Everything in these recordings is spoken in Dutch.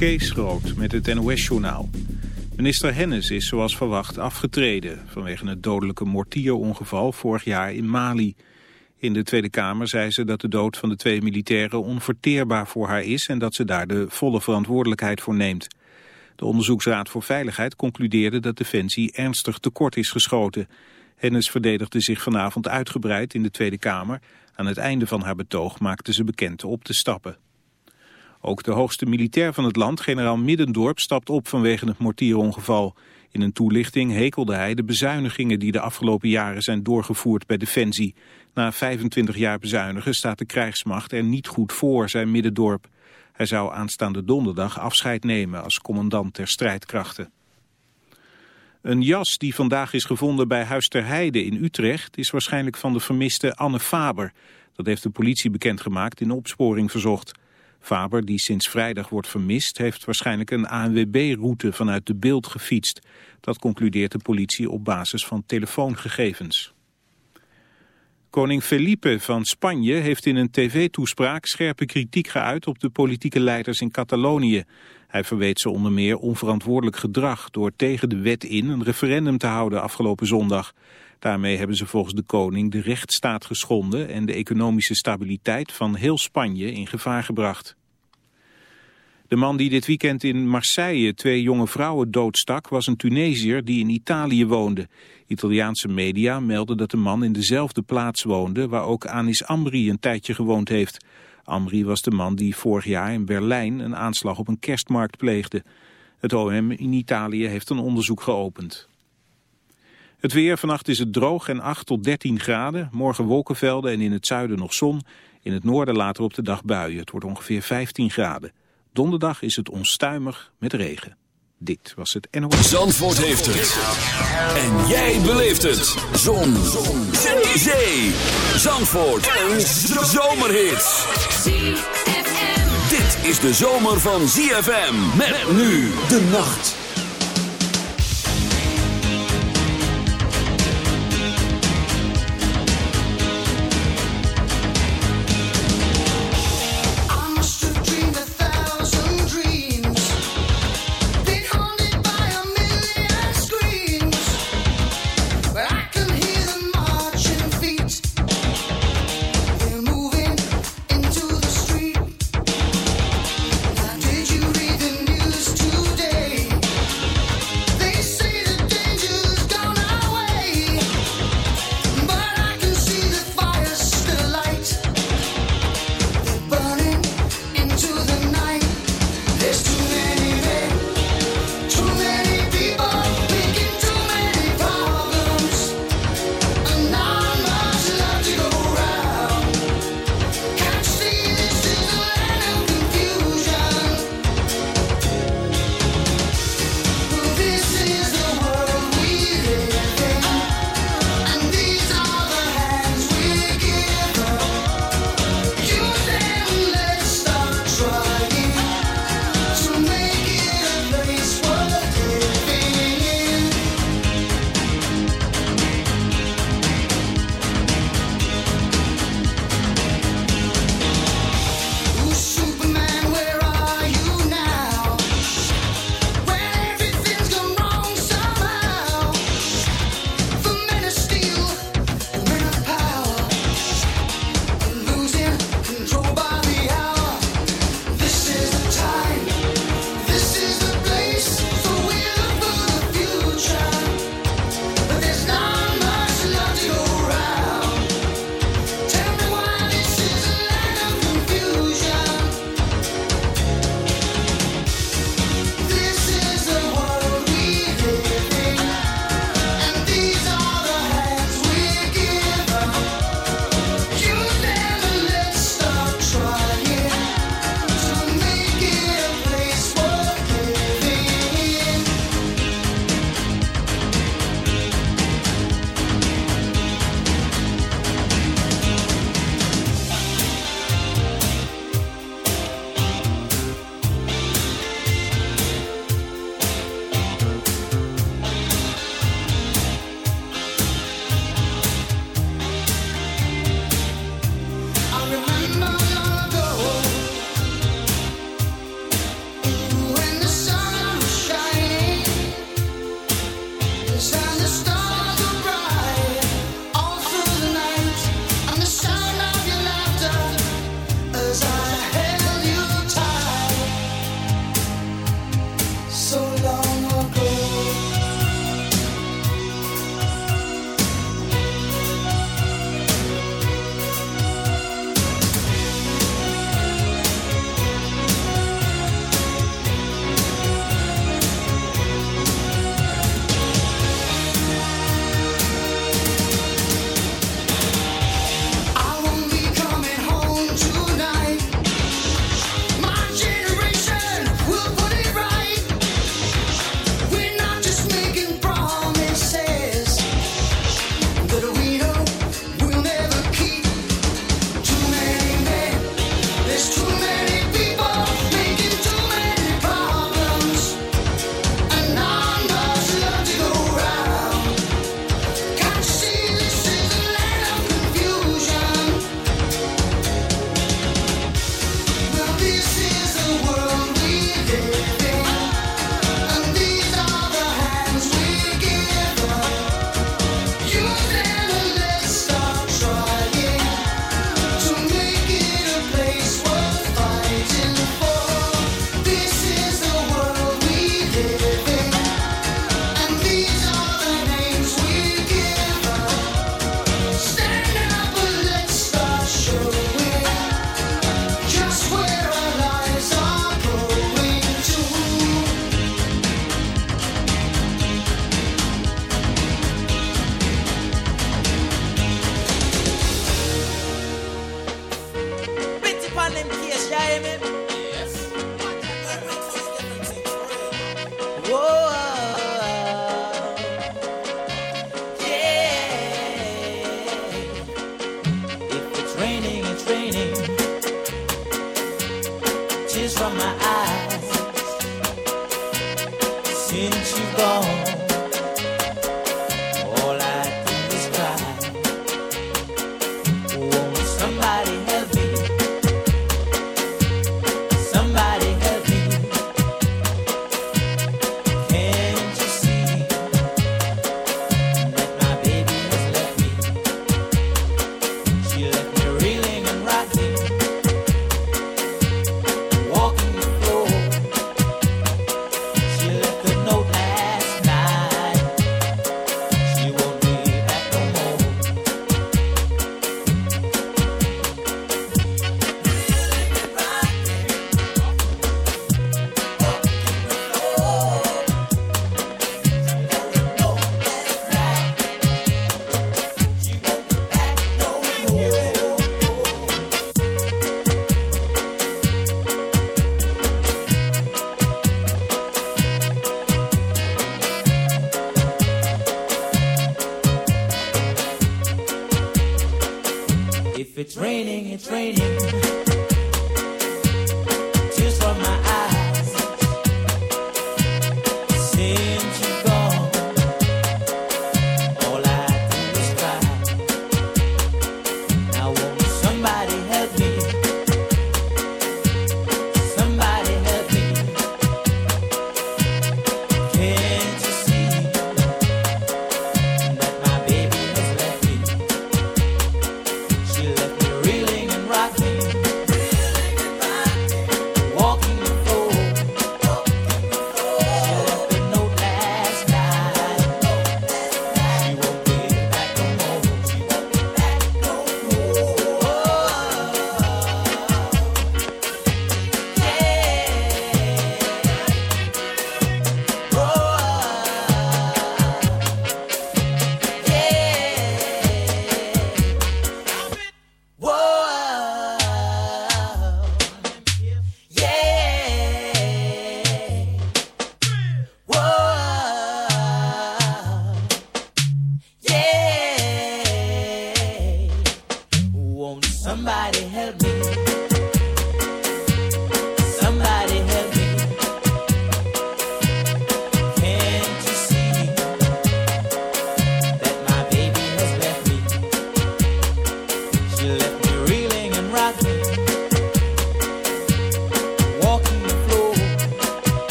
Kees Groot met het NOS-journaal. Minister Hennis is zoals verwacht afgetreden... vanwege het dodelijke mortierongeval vorig jaar in Mali. In de Tweede Kamer zei ze dat de dood van de twee militairen onverteerbaar voor haar is... en dat ze daar de volle verantwoordelijkheid voor neemt. De Onderzoeksraad voor Veiligheid concludeerde dat Defensie ernstig tekort is geschoten. Hennis verdedigde zich vanavond uitgebreid in de Tweede Kamer. Aan het einde van haar betoog maakte ze bekend op te stappen. Ook de hoogste militair van het land, generaal Middendorp, stapt op vanwege het mortierongeval. In een toelichting hekelde hij de bezuinigingen die de afgelopen jaren zijn doorgevoerd bij Defensie. Na 25 jaar bezuinigen staat de krijgsmacht er niet goed voor, zei Middendorp. Hij zou aanstaande donderdag afscheid nemen als commandant der strijdkrachten. Een jas die vandaag is gevonden bij Huis ter Heide in Utrecht is waarschijnlijk van de vermiste Anne Faber. Dat heeft de politie bekendgemaakt in opsporing verzocht. Faber, die sinds vrijdag wordt vermist, heeft waarschijnlijk een ANWB-route vanuit de beeld gefietst. Dat concludeert de politie op basis van telefoongegevens. Koning Felipe van Spanje heeft in een tv-toespraak scherpe kritiek geuit op de politieke leiders in Catalonië. Hij verweet ze onder meer onverantwoordelijk gedrag door tegen de wet in een referendum te houden afgelopen zondag. Daarmee hebben ze volgens de koning de rechtsstaat geschonden en de economische stabiliteit van heel Spanje in gevaar gebracht. De man die dit weekend in Marseille twee jonge vrouwen doodstak was een Tunesiër die in Italië woonde. Italiaanse media melden dat de man in dezelfde plaats woonde waar ook Anis Amri een tijdje gewoond heeft. Amri was de man die vorig jaar in Berlijn een aanslag op een kerstmarkt pleegde. Het OM in Italië heeft een onderzoek geopend. Het weer, vannacht is het droog en 8 tot 13 graden. Morgen wolkenvelden en in het zuiden nog zon. In het noorden later op de dag buien. Het wordt ongeveer 15 graden. Donderdag is het onstuimig met regen. Dit was het NOS. Zandvoort heeft het. En jij beleeft het. Zon. Zee. Zandvoort. Een zomerhit. Dit is de zomer van ZFM. Met nu de nacht.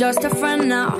Just a friend now.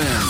ZFM.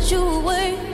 that you were.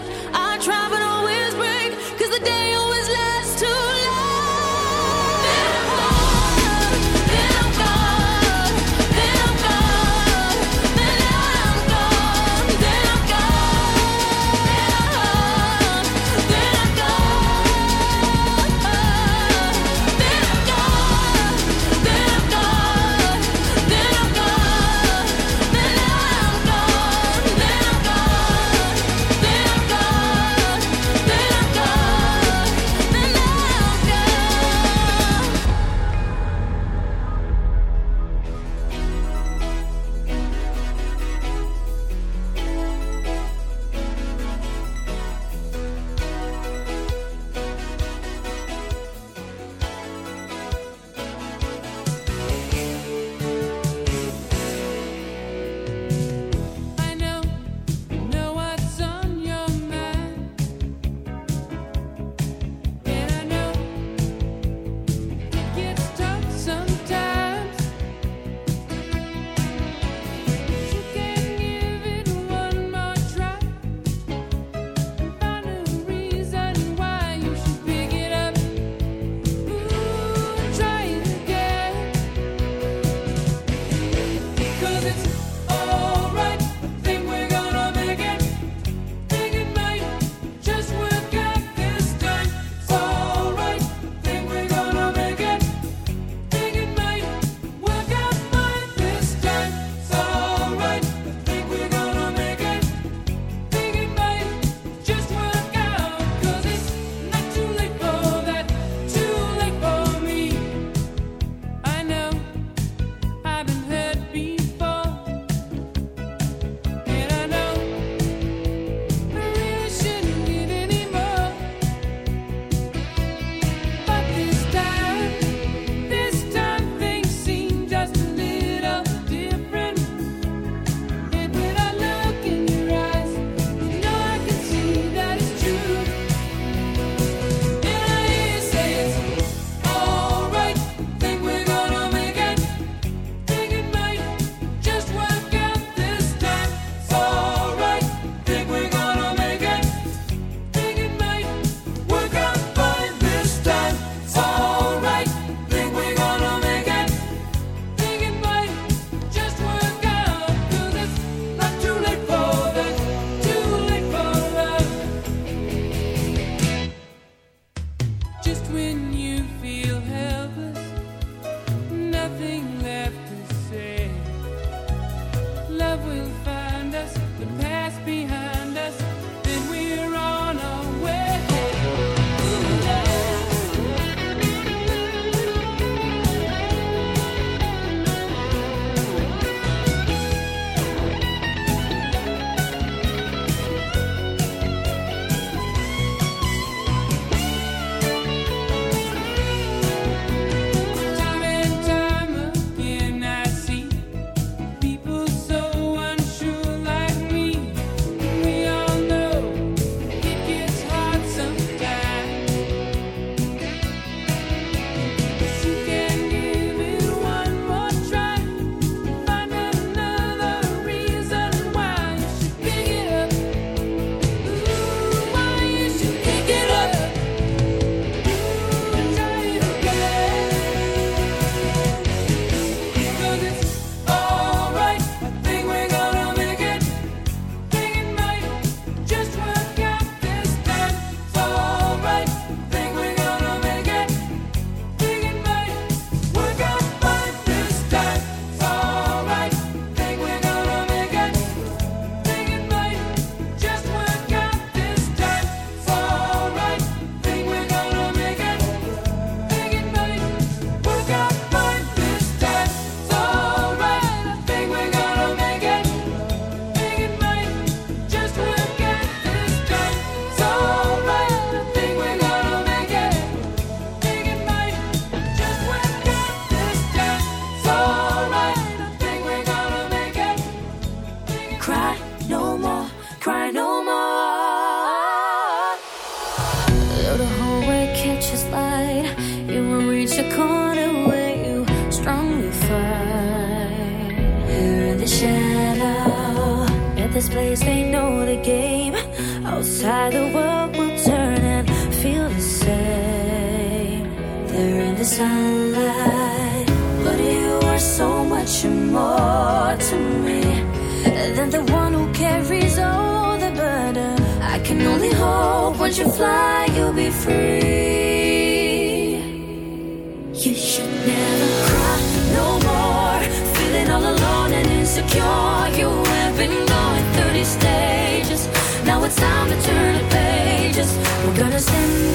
understand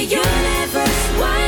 universe. Wide